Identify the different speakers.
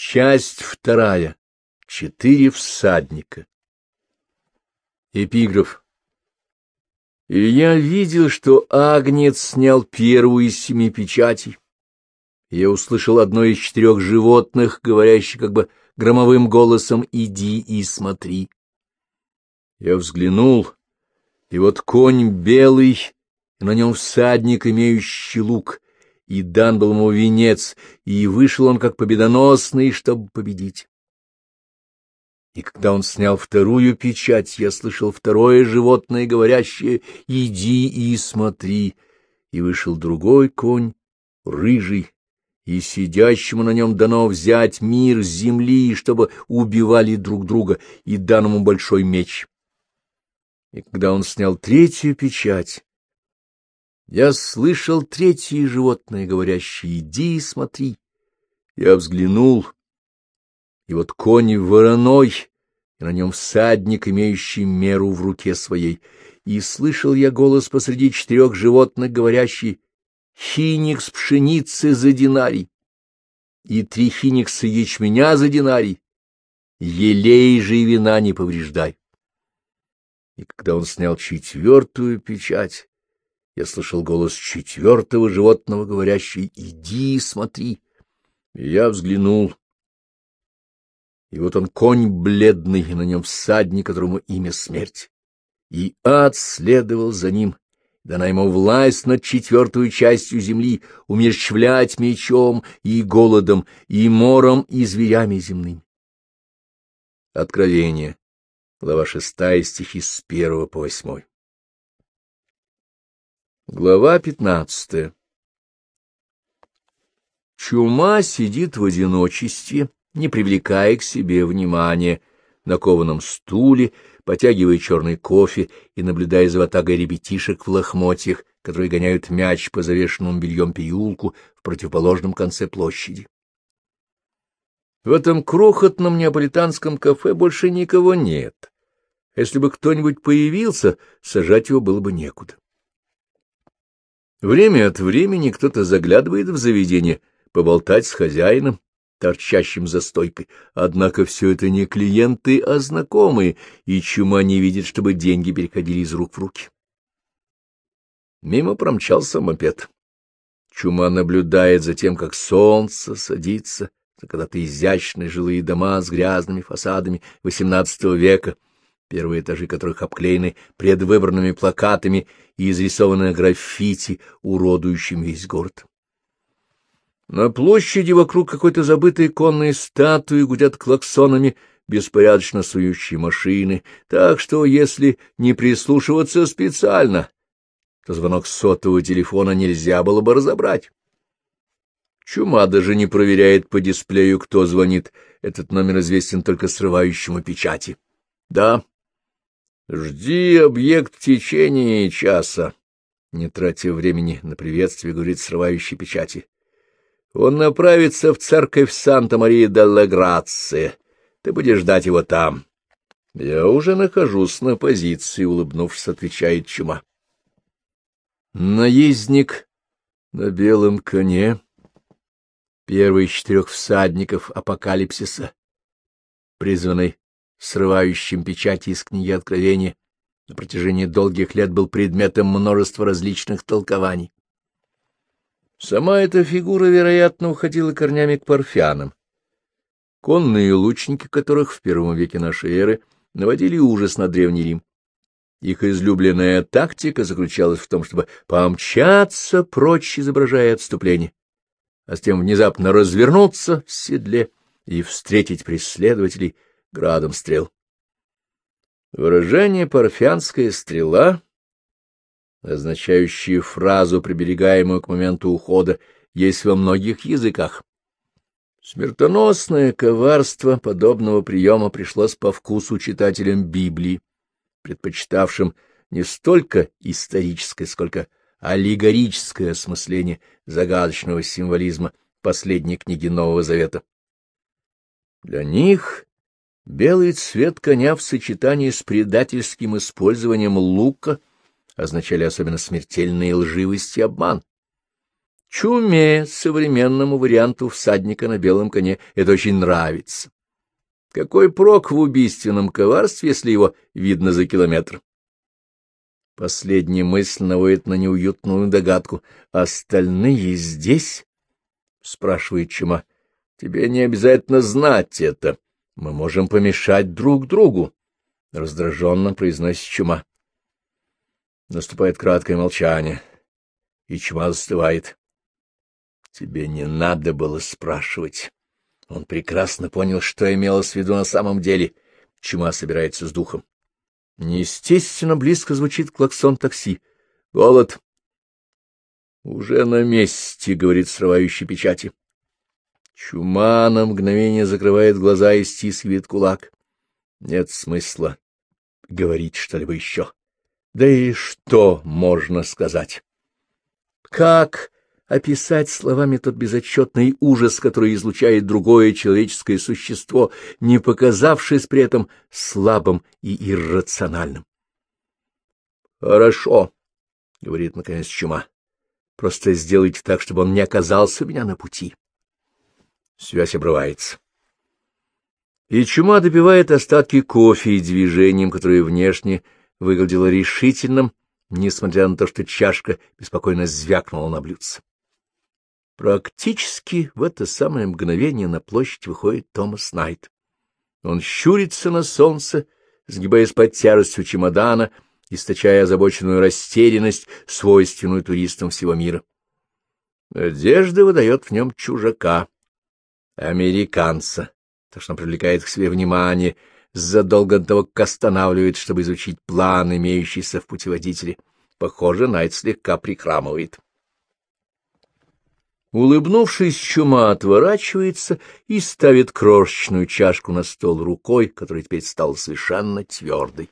Speaker 1: Часть вторая. Четыре всадника. Эпиграф. И я видел, что Агнец снял первую из семи печатей. Я услышал одно из четырех животных, говорящих как бы громовым голосом «Иди и смотри». Я взглянул, и вот конь белый, и на нем всадник, имеющий лук, и дан был ему венец, и вышел он как победоносный, чтобы победить. И когда он снял вторую печать, я слышал второе животное, говорящее «Иди и смотри», и вышел другой конь, рыжий, и сидящему на нем дано взять мир с земли, чтобы убивали друг друга, и данному большой меч. И когда он снял третью печать, я слышал третье животное, говорящее «иди и смотри». Я взглянул, и вот конь вороной, и на нем всадник, имеющий меру в руке своей, и слышал я голос посреди четырех животных, говорящий «хиникс пшеницы за динарий» и три хиникса ячменя за динарий, елей же и вина не повреждай. И когда он снял четвертую печать, я слышал голос четвертого животного, говорящий «Иди и смотри». Я взглянул. И вот он конь бледный, и на нем всадник, которому имя смерть. И ад следовал за ним, дана ему власть над четвертую частью земли, умерщвлять мечом и голодом, и мором, и зверями земными. Откровение. Глава шестая, стихи с первого по восьмой. Глава пятнадцатая Чума сидит в одиночестве, не привлекая к себе внимания, на кованом стуле, потягивая черный кофе и наблюдая за ватагой ребятишек в лохмотьях, которые гоняют мяч по завешенному бельем переулку в противоположном конце площади. В этом крохотном неаполитанском кафе больше никого нет. Если бы кто-нибудь появился, сажать его было бы некуда. Время от времени кто-то заглядывает в заведение поболтать с хозяином, торчащим за стойкой. Однако все это не клиенты, а знакомые, и чума не видит, чтобы деньги переходили из рук в руки. Мимо промчался мопед. Чума наблюдает за тем, как солнце садится когда-то изящные жилые дома с грязными фасадами XVIII века — первые этажи которых обклеены предвыборными плакатами и изрисованы граффити, уродующим весь город. На площади вокруг какой-то забытой конной статуи гудят клаксонами беспорядочно сующие машины, так что, если не прислушиваться специально, то звонок сотового телефона нельзя было бы разобрать. Чума даже не проверяет по дисплею, кто звонит. Этот номер известен только срывающему печати. Да, Жди объект в течение часа. Не тратя времени на приветствие, говорит срывающий печати. Он направится в церковь Санта-Мария-делла-Грация. Ты будешь ждать его там. Я уже нахожусь на позиции, улыбнувшись, отвечает чума. Наездник на белом коне. Первый из четырех всадников апокалипсиса, призванный срывающим печати из книги Откровения, на протяжении долгих лет был предметом множества различных толкований. Сама эта фигура, вероятно, уходила корнями к парфянам. Конные лучники, которых в первом веке нашей эры наводили ужас на Древний Рим. Их излюбленная тактика заключалась в том, чтобы помчаться прочь, изображая отступление, а затем внезапно развернуться в седле и встретить преследователей — градом стрел. Выражение «парфянская стрела», означающее фразу, приберегаемую к моменту ухода, есть во многих языках. Смертоносное коварство подобного приема пришлось по вкусу читателям Библии, предпочитавшим не столько историческое, сколько аллегорическое осмысление загадочного символизма последней книги Нового Завета. Для них Белый цвет коня в сочетании с предательским использованием лука означали особенно смертельные лживость и обман. Чуме, современному варианту всадника на белом коне, это очень нравится. Какой прок в убийственном коварстве, если его видно за километр? Последняя мысль наводит на неуютную догадку. «Остальные здесь?» — спрашивает Чума. «Тебе не обязательно знать это. Мы можем помешать друг другу», — раздраженно произносит Чума. Наступает краткое молчание, и Чума застывает. «Тебе не надо было спрашивать». Он прекрасно понял, что имелось в виду на самом деле. Чума собирается с духом. Неестественно близко звучит клаксон такси. Голод. Уже на месте, говорит срывающий печати. Чума на мгновение закрывает глаза и стискивает кулак. Нет смысла говорить что-либо еще. Да и что можно сказать? Как описать словами тот безотчетный ужас, который излучает другое человеческое существо, не показавшись при этом слабым и иррациональным. — Хорошо, — говорит наконец чума, — просто сделайте так, чтобы он не оказался у меня на пути. Связь обрывается. И чума добивает остатки кофе и движением, которое внешне выглядело решительным, несмотря на то, что чашка беспокойно звякнула на блюдце. Практически в это самое мгновение на площадь выходит Томас Найт. Он щурится на солнце, сгибаясь под тяжестью чемодана, источая озабоченную растерянность, свойственную туристам всего мира. Одежда выдает в нем чужака, американца, так что привлекает к себе внимание, задолго до того, как останавливает, чтобы изучить план, имеющийся в путеводителе. Похоже, Найт слегка прихрамывает. Улыбнувшись, чума отворачивается и ставит крошечную чашку на стол рукой, которая теперь стала совершенно твердой.